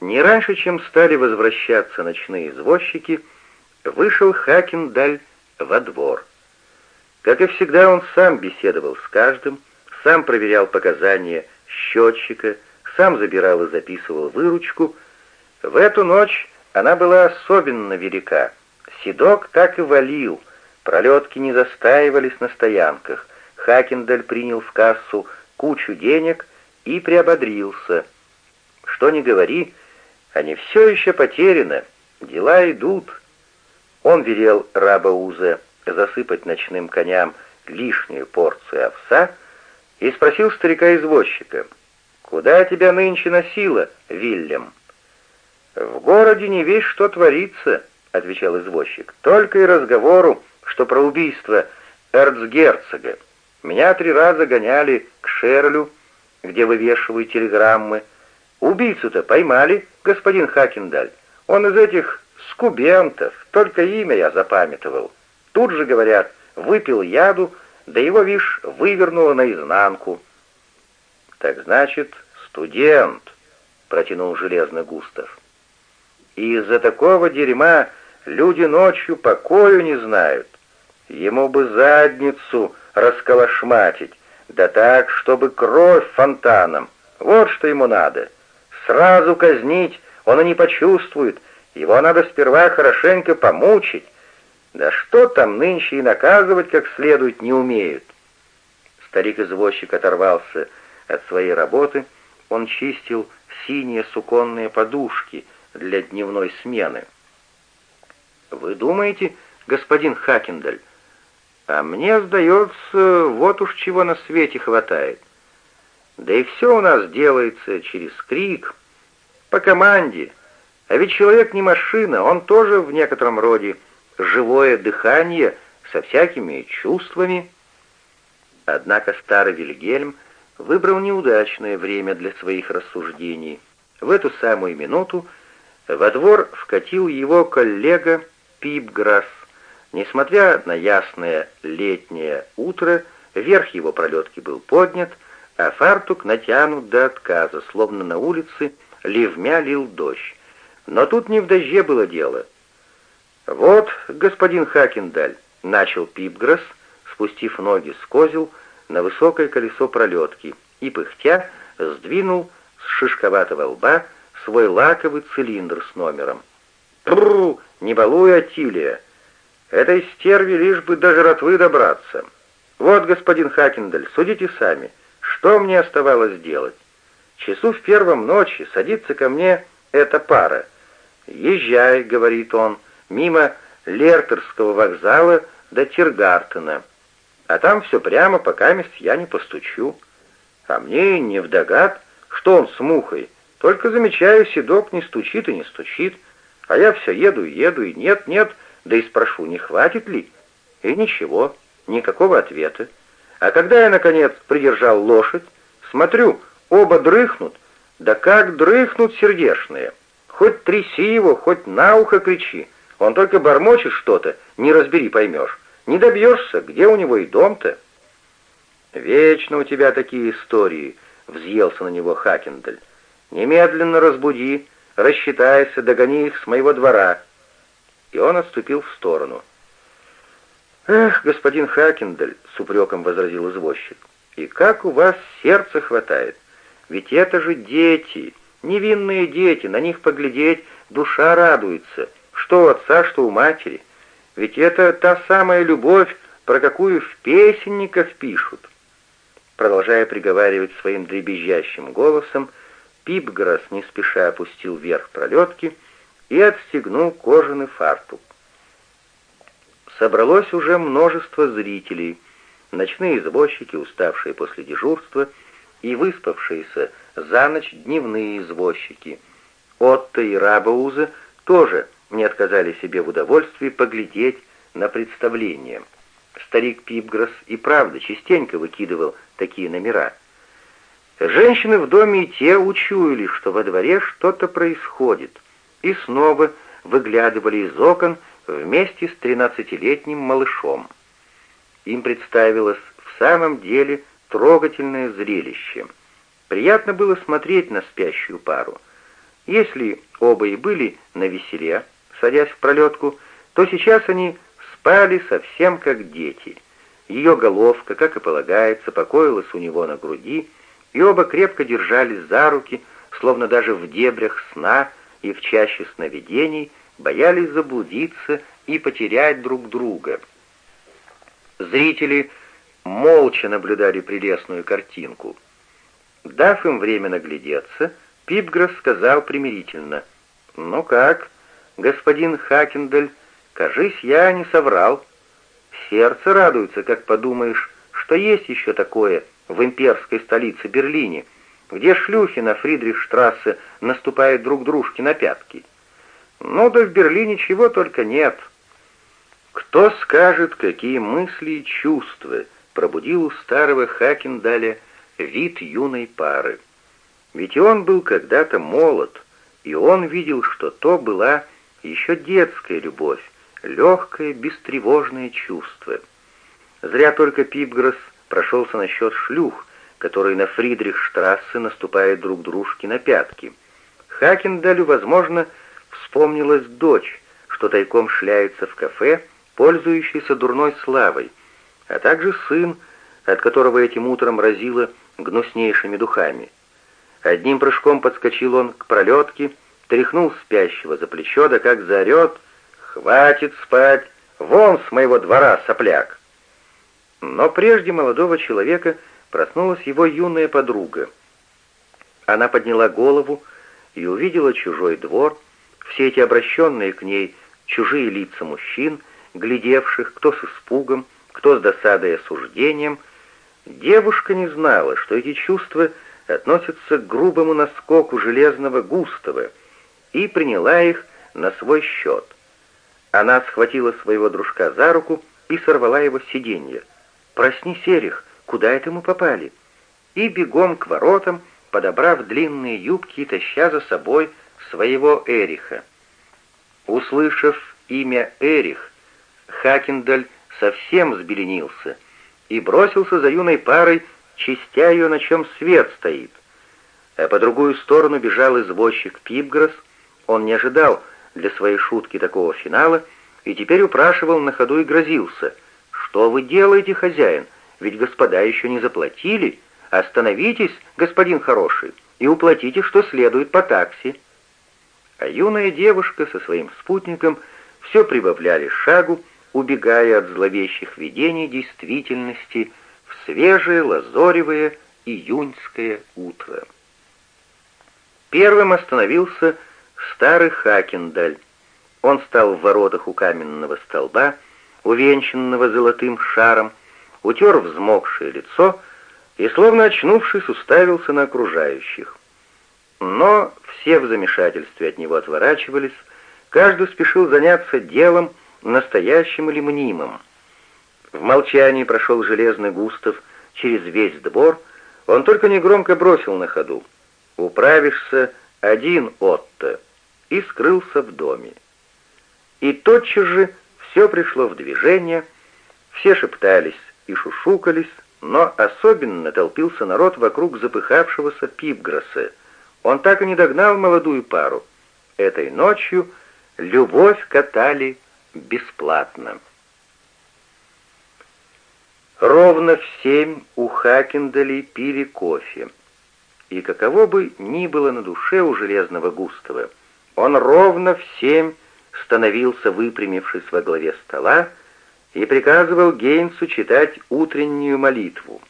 Не раньше, чем стали возвращаться ночные извозчики, вышел Хакендаль во двор. Как и всегда, он сам беседовал с каждым, сам проверял показания счетчика, сам забирал и записывал выручку. В эту ночь она была особенно велика. Седок так и валил, пролетки не застаивались на стоянках. Хакендаль принял в кассу кучу денег и приободрился. Что ни говори, они все еще потеряны, дела идут. Он велел раба Уза засыпать ночным коням лишнюю порцию овса и спросил старика-извозчика, «Куда тебя нынче носило, Вильям?» «В городе не весь что творится», — отвечал извозчик, «только и разговору, что про убийство эрцгерцога. Меня три раза гоняли к Шерлю, где вывешивают телеграммы, Убийцу-то поймали, господин Хакендаль. Он из этих скубентов, только имя я запамятовал. Тут же, говорят, выпил яду, да его, вишь, вывернуло наизнанку. Так значит, студент, протянул железный Густав. И из-за такого дерьма люди ночью покою не знают. Ему бы задницу расколошматить, да так, чтобы кровь фонтаном. Вот что ему надо. Сразу казнить он и не почувствует, его надо сперва хорошенько помучить. Да что там нынче и наказывать как следует не умеют. Старик-извозчик оторвался от своей работы, он чистил синие суконные подушки для дневной смены. «Вы думаете, господин Хакендаль, а мне, сдается, вот уж чего на свете хватает. Да и все у нас делается через крик, по команде. А ведь человек не машина, он тоже в некотором роде живое дыхание со всякими чувствами. Однако старый Вильгельм выбрал неудачное время для своих рассуждений. В эту самую минуту во двор вкатил его коллега Пипграсс. Несмотря на ясное летнее утро, верх его пролетки был поднят, а фартук натянут до отказа, словно на улице ливмя лил дождь. Но тут не в дожде было дело. «Вот, господин Хакендаль», — начал Пипгресс, спустив ноги с козел на высокое колесо пролетки и, пыхтя, сдвинул с шишковатого лба свой лаковый цилиндр с номером. «Тру! Не балуй, Атилия! Этой стерве лишь бы до жратвы добраться. Вот, господин Хакендаль, судите сами, что мне оставалось делать? Часу в первом ночи садится ко мне эта пара. «Езжай», — говорит он, — «мимо Лертерского вокзала до Тиргартена. А там все прямо, пока мест я не постучу. А мне не вдогад, что он с мухой. Только замечаю, седок не стучит и не стучит. А я все еду и еду, и нет, нет, да и спрошу, не хватит ли? И ничего, никакого ответа. А когда я, наконец, придержал лошадь, смотрю, Оба дрыхнут, да как дрыхнут сердешные. Хоть тряси его, хоть на ухо кричи. Он только бормочет что-то, не разбери, поймешь. Не добьешься, где у него и дом-то. Вечно у тебя такие истории, взъелся на него Хакендаль. Немедленно разбуди, рассчитайся, догони их с моего двора. И он отступил в сторону. «Эх, господин Хакендаль», — с упреком возразил извозчик, — «и как у вас сердца хватает! Ведь это же дети, невинные дети, на них поглядеть, душа радуется, что у отца, что у матери. Ведь это та самая любовь, про какую в песенниках пишут. Продолжая приговаривать своим дребезжащим голосом, Пипграсс не спеша опустил вверх пролетки и отстегнул кожаный фартук. Собралось уже множество зрителей, ночные извозчики, уставшие после дежурства, и выспавшиеся за ночь дневные извозчики. Отто и Рабауза тоже не отказали себе в удовольствии поглядеть на представление. Старик Пипграсс и правда частенько выкидывал такие номера. Женщины в доме и те учуяли, что во дворе что-то происходит, и снова выглядывали из окон вместе с тринадцатилетним малышом. Им представилось в самом деле трогательное зрелище. Приятно было смотреть на спящую пару. Если оба и были на веселе, садясь в пролетку, то сейчас они спали совсем как дети. Ее головка, как и полагается, покоилась у него на груди, и оба крепко держались за руки, словно даже в дебрях сна и в чаще сновидений боялись заблудиться и потерять друг друга. Зрители молча наблюдали прелестную картинку. Дав им время наглядеться, Пипгресс сказал примирительно, «Ну как, господин Хакендель, кажись, я не соврал. Сердце радуется, как подумаешь, что есть еще такое в имперской столице Берлине, где шлюхи на Фридрихштрассе наступают друг дружке на пятки. Ну да в Берлине чего только нет». Кто скажет, какие мысли и чувства пробудил у старого Хакендаля вид юной пары? Ведь он был когда-то молод, и он видел, что то была еще детская любовь, легкое, бестревожное чувство. Зря только Пипгресс прошелся насчет шлюх, которые на Фридрихштрассе наступают друг дружке на пятки. Хакендалю, возможно, вспомнилась дочь, что тайком шляется в кафе, пользующийся дурной славой, а также сын, от которого этим утром разило гнуснейшими духами. Одним прыжком подскочил он к пролетке, тряхнул спящего за плечо, да как заорет «Хватит спать! Вон с моего двора, сопляк!» Но прежде молодого человека проснулась его юная подруга. Она подняла голову и увидела чужой двор, все эти обращенные к ней чужие лица мужчин — глядевших, кто с испугом, кто с досадой и осуждением, девушка не знала, что эти чувства относятся к грубому наскоку железного Густава, и приняла их на свой счет. Она схватила своего дружка за руку и сорвала его с сиденья. «Проснись, Эрих, куда это мы попали?» И бегом к воротам, подобрав длинные юбки и таща за собой своего Эриха. Услышав имя Эрих, Хакендаль совсем взбеленился и бросился за юной парой, чистя ее, на чем свет стоит. А по другую сторону бежал извозчик Пипгресс, он не ожидал для своей шутки такого финала и теперь упрашивал на ходу и грозился. «Что вы делаете, хозяин? Ведь господа еще не заплатили. Остановитесь, господин хороший, и уплатите, что следует по такси». А юная девушка со своим спутником все прибавляли шагу, убегая от зловещих видений действительности в свежее лазоревое июньское утро. Первым остановился старый Хакендаль. Он стал в воротах у каменного столба, увенчанного золотым шаром, утер взмокшее лицо и, словно очнувшись, уставился на окружающих. Но все в замешательстве от него отворачивались, каждый спешил заняться делом, настоящим или мнимым. В молчании прошел железный Густав через весь двор, он только негромко бросил на ходу. «Управишься один, Отто!» и скрылся в доме. И тотчас же все пришло в движение, все шептались и шушукались, но особенно толпился народ вокруг запыхавшегося Пипграсса. Он так и не догнал молодую пару. Этой ночью любовь катали бесплатно. Ровно в семь у Хакендалей пили кофе. И каково бы ни было на душе у Железного Густава, он ровно в семь становился, выпрямившись во главе стола, и приказывал Гейнсу читать утреннюю молитву.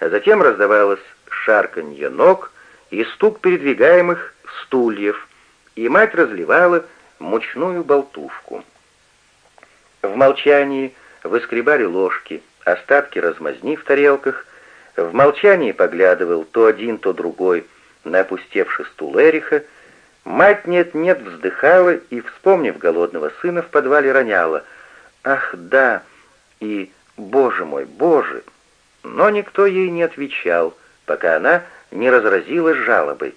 А затем раздавалось шарканье ног и стук передвигаемых стульев, и мать разливала мучную болтушку. В молчании выскребали ложки, остатки размазни в тарелках, в молчании поглядывал то один, то другой на опустевший стул Эриха, мать нет-нет вздыхала и, вспомнив голодного сына, в подвале роняла «Ах, да!» и «Боже мой, Боже!» Но никто ей не отвечал, пока она не разразилась жалобой.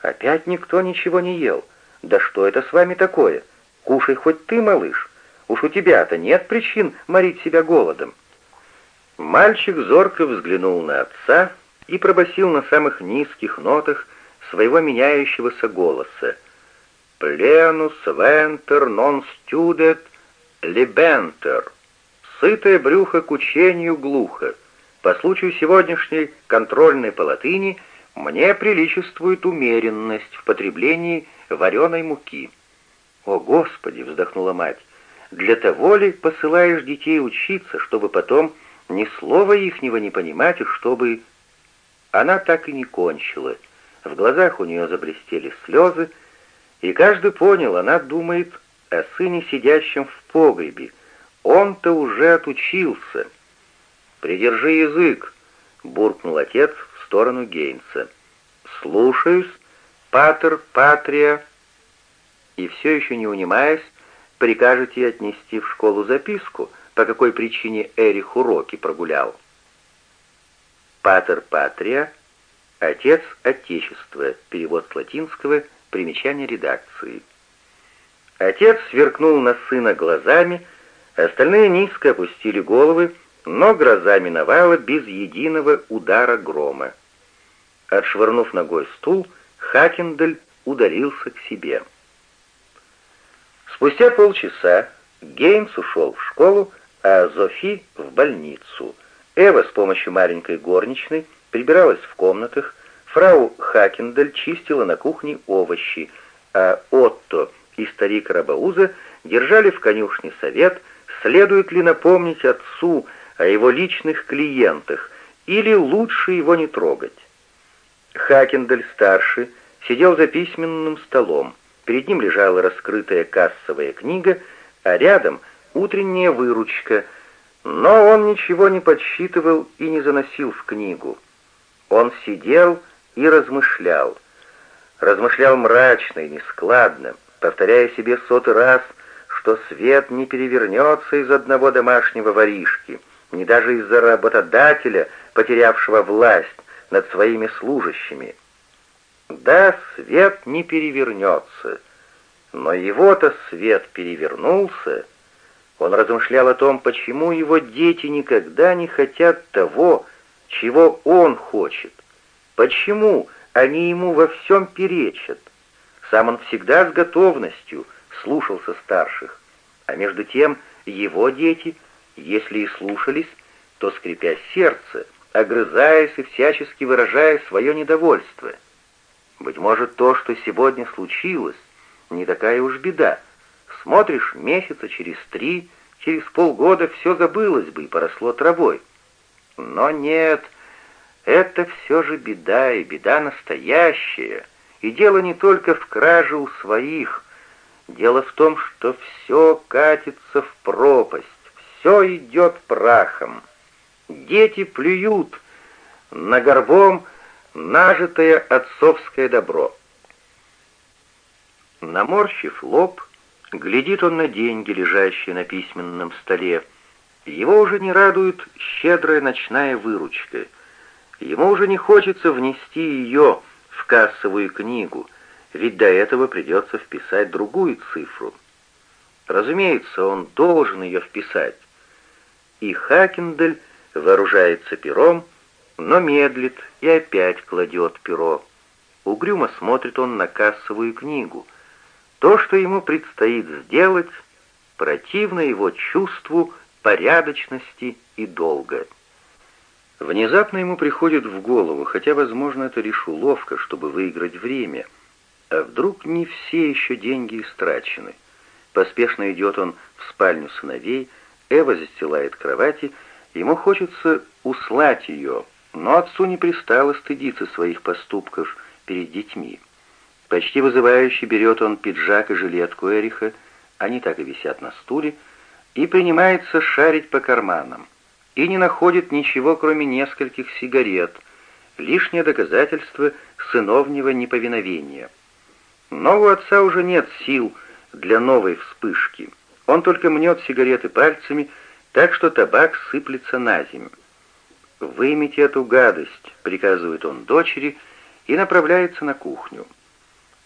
«Опять никто ничего не ел. Да что это с вами такое? Кушай хоть ты, малыш!» Уж у тебя-то нет причин морить себя голодом». Мальчик зорко взглянул на отца и пробасил на самых низких нотах своего меняющегося голоса. «Пленус вентер нон стюдет либентер». Сытое брюхо к учению глухо. По случаю сегодняшней контрольной по мне приличествует умеренность в потреблении вареной муки. «О, Господи!» — вздохнула мать. «Для того ли посылаешь детей учиться, чтобы потом ни слова ихнего не понимать, и чтобы...» Она так и не кончила. В глазах у нее заблестели слезы, и каждый понял, она думает о сыне, сидящем в погребе, он-то уже отучился. «Придержи язык», — буркнул отец в сторону Гейнса. «Слушаюсь, патер, патрия». И все еще не унимаясь, прикажете отнести в школу записку, по какой причине Эрих уроки прогулял. Патер Патрия, отец Отечества, перевод с латинского, примечание редакции. Отец сверкнул на сына глазами, Остальные низко опустили головы, но гроза миновала без единого удара грома. Отшвырнув ногой стул, Хакендель удалился к себе. Спустя полчаса Гейнс ушел в школу, а Зофи — в больницу. Эва с помощью маленькой горничной прибиралась в комнатах, фрау Хакендель чистила на кухне овощи, а Отто и старик Рабауза держали в конюшне совет — Следует ли напомнить отцу о его личных клиентах или лучше его не трогать? Хакендель-старший сидел за письменным столом. Перед ним лежала раскрытая кассовая книга, а рядом утренняя выручка, но он ничего не подсчитывал и не заносил в книгу. Он сидел и размышлял. Размышлял мрачно и нескладно, повторяя себе сотый раз — что свет не перевернется из одного домашнего воришки, ни даже из-за работодателя, потерявшего власть над своими служащими. Да, свет не перевернется, но его-то свет перевернулся. Он размышлял о том, почему его дети никогда не хотят того, чего он хочет. Почему они ему во всем перечат? Сам он всегда с готовностью — слушался старших, а между тем его дети, если и слушались, то скрипя сердце, огрызаясь и всячески выражая свое недовольство. Быть может, то, что сегодня случилось, не такая уж беда. Смотришь, месяца через три, через полгода все забылось бы и поросло травой. Но нет, это все же беда, и беда настоящая. И дело не только в краже у своих, Дело в том, что все катится в пропасть, все идет прахом. Дети плюют на горбом нажитое отцовское добро. Наморщив лоб, глядит он на деньги, лежащие на письменном столе. Его уже не радует щедрая ночная выручка. Ему уже не хочется внести ее в кассовую книгу — ведь до этого придется вписать другую цифру. Разумеется, он должен ее вписать. И Хакендель вооружается пером, но медлит и опять кладет перо. Угрюмо смотрит он на кассовую книгу. То, что ему предстоит сделать, противно его чувству порядочности и долга. Внезапно ему приходит в голову, хотя, возможно, это лишь уловка, чтобы выиграть время — а вдруг не все еще деньги истрачены? Поспешно идет он в спальню сыновей, Эва застилает кровати, ему хочется услать ее, но отцу не пристало стыдиться своих поступков перед детьми. Почти вызывающе берет он пиджак и жилетку Эриха, они так и висят на стуле, и принимается шарить по карманам, и не находит ничего, кроме нескольких сигарет, лишнее доказательство сыновнего неповиновения. Но у отца уже нет сил для новой вспышки. Он только мнет сигареты пальцами, так что табак сыплется на землю. «Вымите эту гадость», — приказывает он дочери, и направляется на кухню.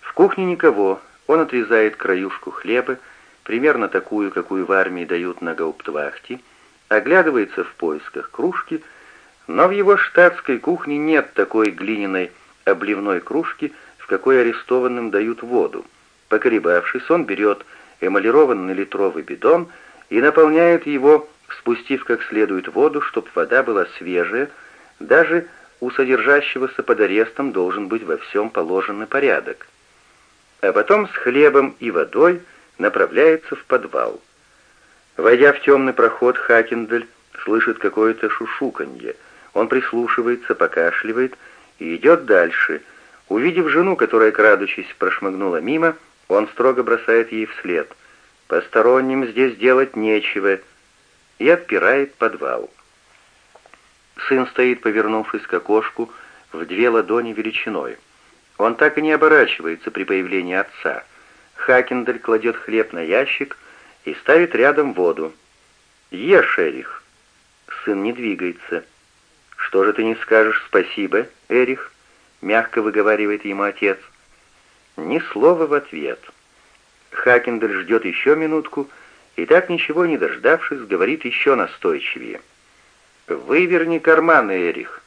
В кухне никого, он отрезает краюшку хлеба, примерно такую, какую в армии дают на гауптвахте, оглядывается в поисках кружки, но в его штатской кухне нет такой глиняной обливной кружки, какой арестованным дают воду. Поколебавшись, он берет эмалированный литровый бидон и наполняет его, спустив как следует воду, чтобы вода была свежая, даже у содержащегося под арестом должен быть во всем положенный порядок. А потом с хлебом и водой направляется в подвал. Войдя в темный проход, Хакендель слышит какое-то шушуканье. Он прислушивается, покашливает и идет дальше. Увидев жену, которая, крадучись, прошмыгнула мимо, он строго бросает ей вслед. «Посторонним здесь делать нечего», и отпирает подвал. Сын стоит, повернувшись к окошку, в две ладони величиной. Он так и не оборачивается при появлении отца. Хакендель кладет хлеб на ящик и ставит рядом воду. «Ешь, Эрих!» Сын не двигается. «Что же ты не скажешь спасибо, Эрих?» Мягко выговаривает ему отец. Ни слова в ответ. Хакендель ждет еще минутку и так ничего не дождавшись, говорит еще настойчивее. «Выверни карманы, Эрих.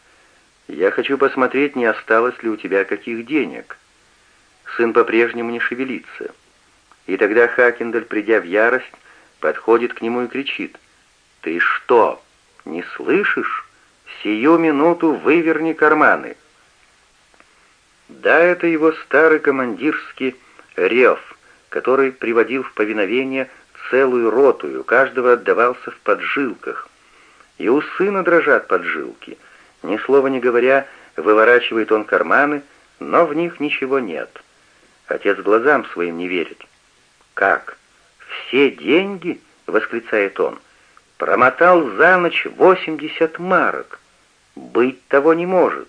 Я хочу посмотреть, не осталось ли у тебя каких денег». Сын по-прежнему не шевелится. И тогда Хакендель, придя в ярость, подходит к нему и кричит. «Ты что, не слышишь? Сию минуту выверни карманы!» Да, это его старый командирский рев, который приводил в повиновение целую роту, и у каждого отдавался в поджилках. И у сына дрожат поджилки. Ни слова не говоря, выворачивает он карманы, но в них ничего нет. Отец глазам своим не верит. «Как? Все деньги?» — восклицает он. «Промотал за ночь восемьдесят марок. Быть того не может».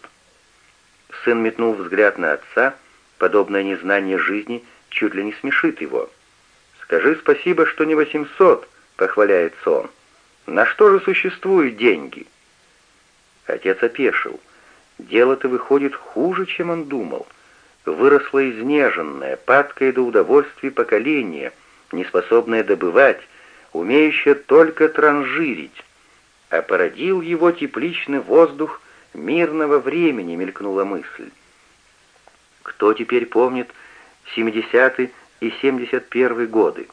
Сын метнул взгляд на отца. Подобное незнание жизни чуть ли не смешит его. «Скажи спасибо, что не восемьсот», — похваляется он. «На что же существуют деньги?» Отец опешил. Дело-то выходит хуже, чем он думал. Выросло изнеженное, падкое до удовольствия поколение, неспособное добывать, умеющее только транжирить. А породил его тепличный воздух мирного времени, мелькнула мысль. Кто теперь помнит 70-й и 71 годы.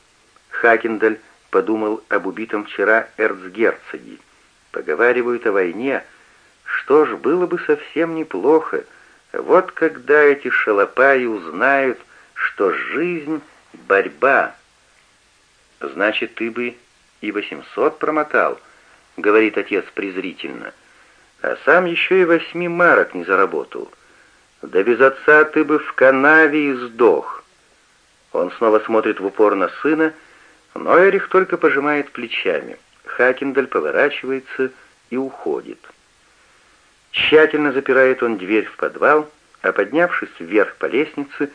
Хакендаль подумал об убитом вчера эрцгерцоге. Поговаривают о войне. Что ж, было бы совсем неплохо. Вот когда эти шалопаи узнают, что жизнь — борьба. Значит, ты бы и 800 промотал, — говорит отец презрительно. А сам еще и восьми марок не заработал. Да без отца ты бы в канаве и сдох. Он снова смотрит в упор на сына, но Эрих только пожимает плечами. Хакендаль поворачивается и уходит. Тщательно запирает он дверь в подвал, а поднявшись вверх по лестнице,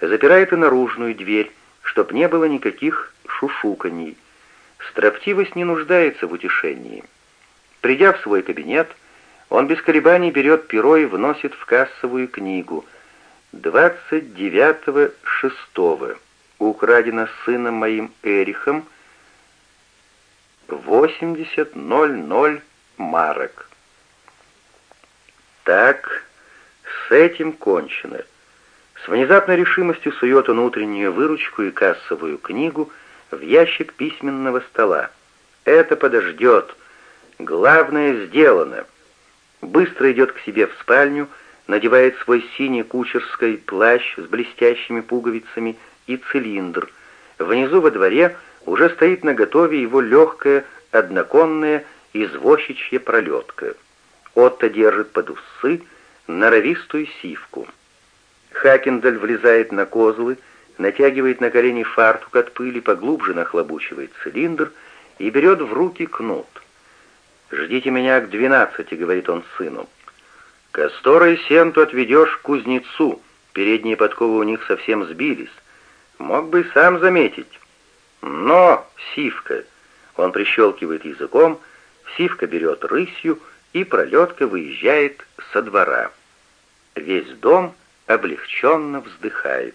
запирает и наружную дверь, чтоб не было никаких шушуканий. Строптивость не нуждается в утешении. Придя в свой кабинет, он без колебаний берет перо и вносит в кассовую книгу — 29.06. Украдено сыном моим Эрихом 80.00 марок. Так, с этим кончено. С внезапной решимостью сует он утреннюю выручку и кассовую книгу в ящик письменного стола. Это подождет. Главное сделано. Быстро идет к себе в спальню, надевает свой синий кучерский плащ с блестящими пуговицами и цилиндр. Внизу во дворе уже стоит наготове его легкая, одноконная извозчичья пролетка. Отто держит под усы норовистую сивку. Хакендаль влезает на козлы, натягивает на колени фартук от пыли, поглубже нахлобучивает цилиндр и берет в руки кнут. «Ждите меня к двенадцати», — говорит он сыну. Кастора и Сенту отведешь к кузнецу, передние подковы у них совсем сбились. Мог бы и сам заметить. Но, Сивка, он прищелкивает языком, Сивка берет рысью, и пролетка выезжает со двора. Весь дом облегченно вздыхает.